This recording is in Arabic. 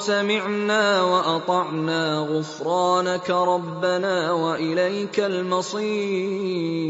سَمِعْنَا وَأَطَعْنَا ۖ غُفْرَانَكَ رَبَّنَا وَإِلَيْكَ الْمَصِيرُ.